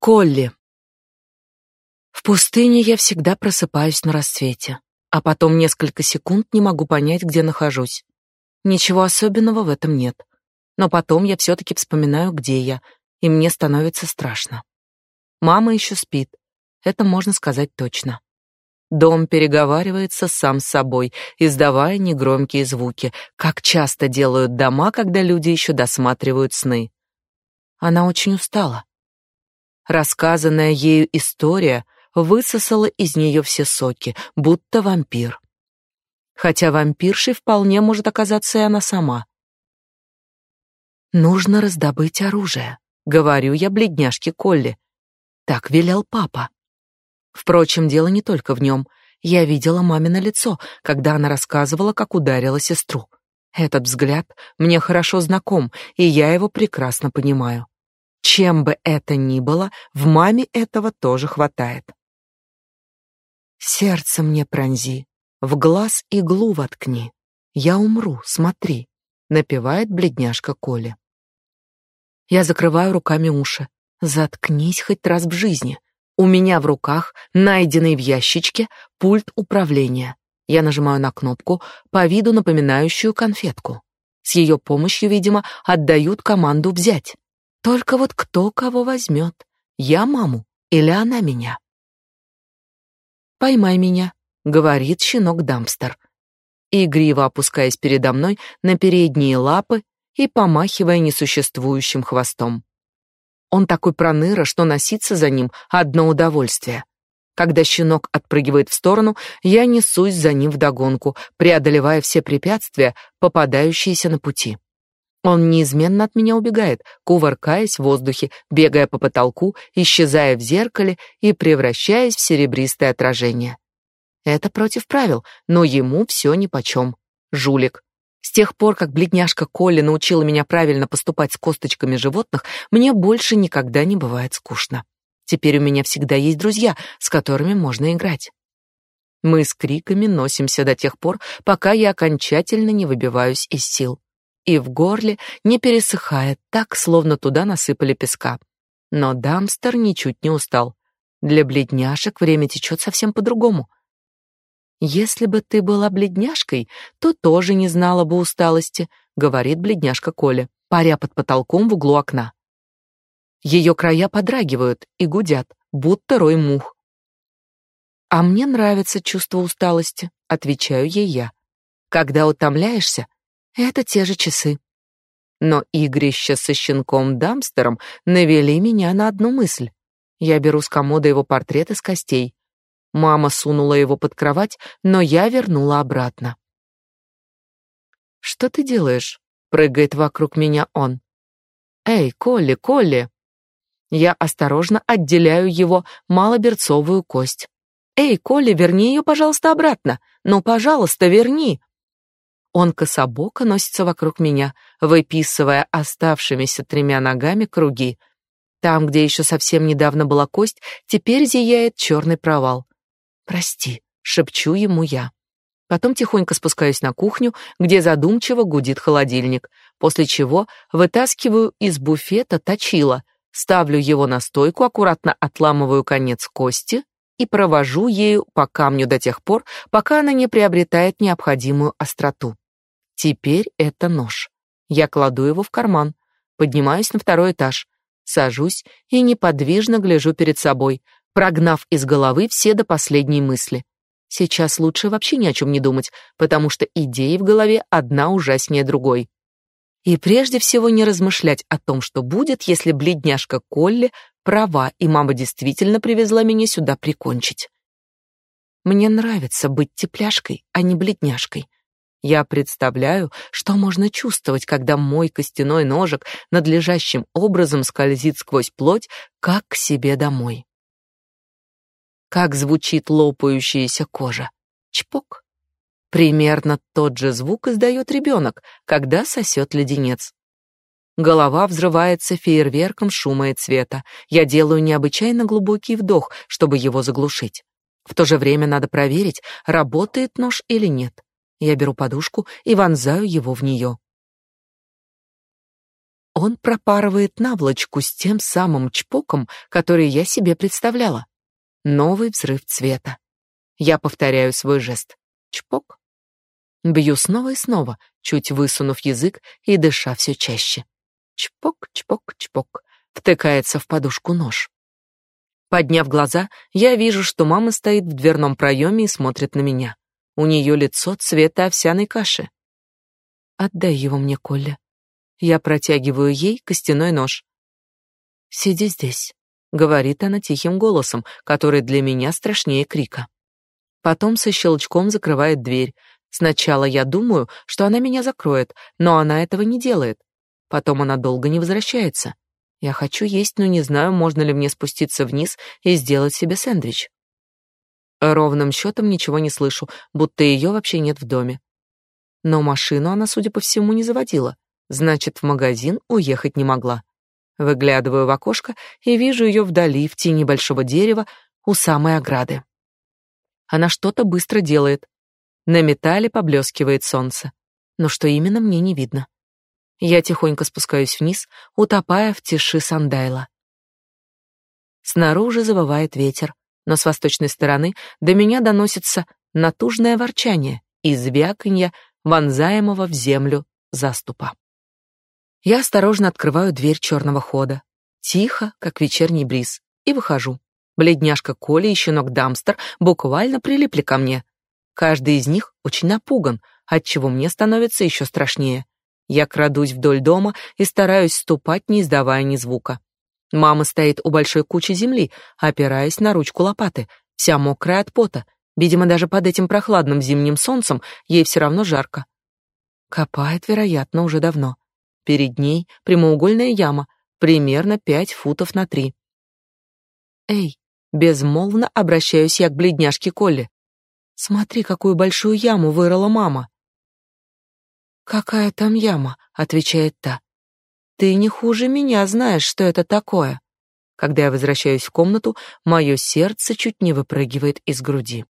Колли. В пустыне я всегда просыпаюсь на рассвете, а потом несколько секунд не могу понять, где нахожусь. Ничего особенного в этом нет. Но потом я все таки вспоминаю, где я, и мне становится страшно. Мама еще спит. Это можно сказать точно. Дом переговаривается сам с собой, издавая негромкие звуки, как часто делают дома, когда люди еще досматривают сны. Она очень устала. Рассказанная ею история высосала из нее все соки, будто вампир. Хотя вампиршей вполне может оказаться и она сама. Нужно раздобыть оружие, говорю я бледняшке Колли. Так велел папа. Впрочем, дело не только в нем. Я видела мамино лицо, когда она рассказывала, как ударила сестру. Этот взгляд мне хорошо знаком, и я его прекрасно понимаю. Чем бы это ни было, в маме этого тоже хватает. Сердце мне пронзи, в глаз иглу воткни. Я умру, смотри, напевает бледняшка Коля. Я закрываю руками уши. Заткнись хоть раз в жизни. У меня в руках, найденный в ящичке, пульт управления. Я нажимаю на кнопку, по виду напоминающую конфетку. С ее помощью, видимо, отдают команду взять. Только вот кто кого возьмет? Я маму или она меня? Поймай меня, говорит щенок Дамстер, игриво опускаясь передо мной на передние лапы и помахивая несуществующим хвостом. Он такой проныра, что носиться за ним одно удовольствие. Когда щенок отпрыгивает в сторону, я несусь за ним вдогонку, преодолевая все препятствия, попадающиеся на пути. Он неизменно от меня убегает, кувыркаясь в воздухе, бегая по потолку, исчезая в зеркале и превращаясь в серебристое отражение. Это против правил, но ему все нипочем. Жулик. С тех пор, как бледняшка Колли научила меня правильно поступать с косточками животных, мне больше никогда не бывает скучно. Теперь у меня всегда есть друзья, с которыми можно играть. Мы с криками носимся до тех пор, пока я окончательно не выбиваюсь из сил и в горле не пересыхает, так, словно туда насыпали песка. Но Дамстер ничуть не устал. Для бледняшек время течет совсем по-другому. Если бы ты была бледняшкой, то тоже не знала бы усталости, говорит бледняшка Коля, паря под потолком в углу окна. Ее края подрагивают и гудят, будто рой мух. А мне нравится чувство усталости, отвечаю ей я. Когда утомляешься, это те же часы. Но игрища со щенком Дамстером навели меня на одну мысль. Я беру с комода его портрет из костей. Мама сунула его под кровать, но я вернула обратно. «Что ты делаешь?» — прыгает вокруг меня он. «Эй, Колли, Колли!» Я осторожно отделяю его малоберцовую кость. «Эй, Колли, верни ее, пожалуйста, обратно! Ну, пожалуйста, верни!» Он кособоко носится вокруг меня, выписывая оставшимися тремя ногами круги. Там, где еще совсем недавно была кость, теперь зияет черный провал. «Прости», — шепчу ему я. Потом тихонько спускаюсь на кухню, где задумчиво гудит холодильник, после чего вытаскиваю из буфета точило, ставлю его на стойку, аккуратно отламываю конец кости и провожу ею по камню до тех пор, пока она не приобретает необходимую остроту. Теперь это нож. Я кладу его в карман, поднимаюсь на второй этаж, сажусь и неподвижно гляжу перед собой, прогнав из головы все до последней мысли. Сейчас лучше вообще ни о чем не думать, потому что идеи в голове одна ужаснее другой. И прежде всего не размышлять о том, что будет, если бледняшка Колли права, и мама действительно привезла меня сюда прикончить. Мне нравится быть тепляшкой, а не бледняшкой. Я представляю, что можно чувствовать, когда мой костяной ножик надлежащим образом скользит сквозь плоть, как к себе домой. Как звучит лопающаяся кожа. Чпок. Примерно тот же звук издает ребенок, когда сосет леденец. Голова взрывается фейерверком шума и цвета. Я делаю необычайно глубокий вдох, чтобы его заглушить. В то же время надо проверить, работает нож или нет. Я беру подушку и вонзаю его в нее. Он пропарывает наволочку с тем самым чпоком, который я себе представляла. Новый взрыв цвета. Я повторяю свой жест. Чпок. Бью снова и снова, чуть высунув язык и дыша все чаще. Чпок, чпок, чпок. Втыкается в подушку нож. Подняв глаза, я вижу, что мама стоит в дверном проеме и смотрит на меня. У нее лицо цвета овсяной каши. Отдай его мне, Колля. Я протягиваю ей костяной нож. Сиди здесь, говорит она тихим голосом, который для меня страшнее крика. Потом со щелчком закрывает дверь. Сначала я думаю, что она меня закроет, но она этого не делает. Потом она долго не возвращается. Я хочу есть, но не знаю, можно ли мне спуститься вниз и сделать себе сэндвич. Ровным счетом ничего не слышу, будто ее вообще нет в доме. Но машину она, судя по всему, не заводила. Значит, в магазин уехать не могла. Выглядываю в окошко и вижу ее вдали, в тени большого дерева, у самой ограды. Она что-то быстро делает. На металле поблескивает солнце. Но что именно, мне не видно. Я тихонько спускаюсь вниз, утопая в тиши Сандайла. Снаружи завывает ветер, но с восточной стороны до меня доносится натужное ворчание и звяканье вонзаемого в землю заступа. Я осторожно открываю дверь черного хода, тихо, как вечерний бриз, и выхожу. Бледняшка Коля и щенок Дамстер буквально прилипли ко мне. Каждый из них очень напуган, отчего мне становится еще страшнее. Я крадусь вдоль дома и стараюсь ступать, не издавая ни звука. Мама стоит у большой кучи земли, опираясь на ручку лопаты, вся мокрая от пота. Видимо, даже под этим прохладным зимним солнцем ей все равно жарко. Копает, вероятно, уже давно. Перед ней прямоугольная яма, примерно пять футов на три. «Эй, Безмолвно обращаюсь я к бледняшке Колли. Смотри, какую большую яму вырыла мама. Какая там яма, отвечает та. Ты не хуже меня знаешь, что это такое. Когда я возвращаюсь в комнату, мое сердце чуть не выпрыгивает из груди.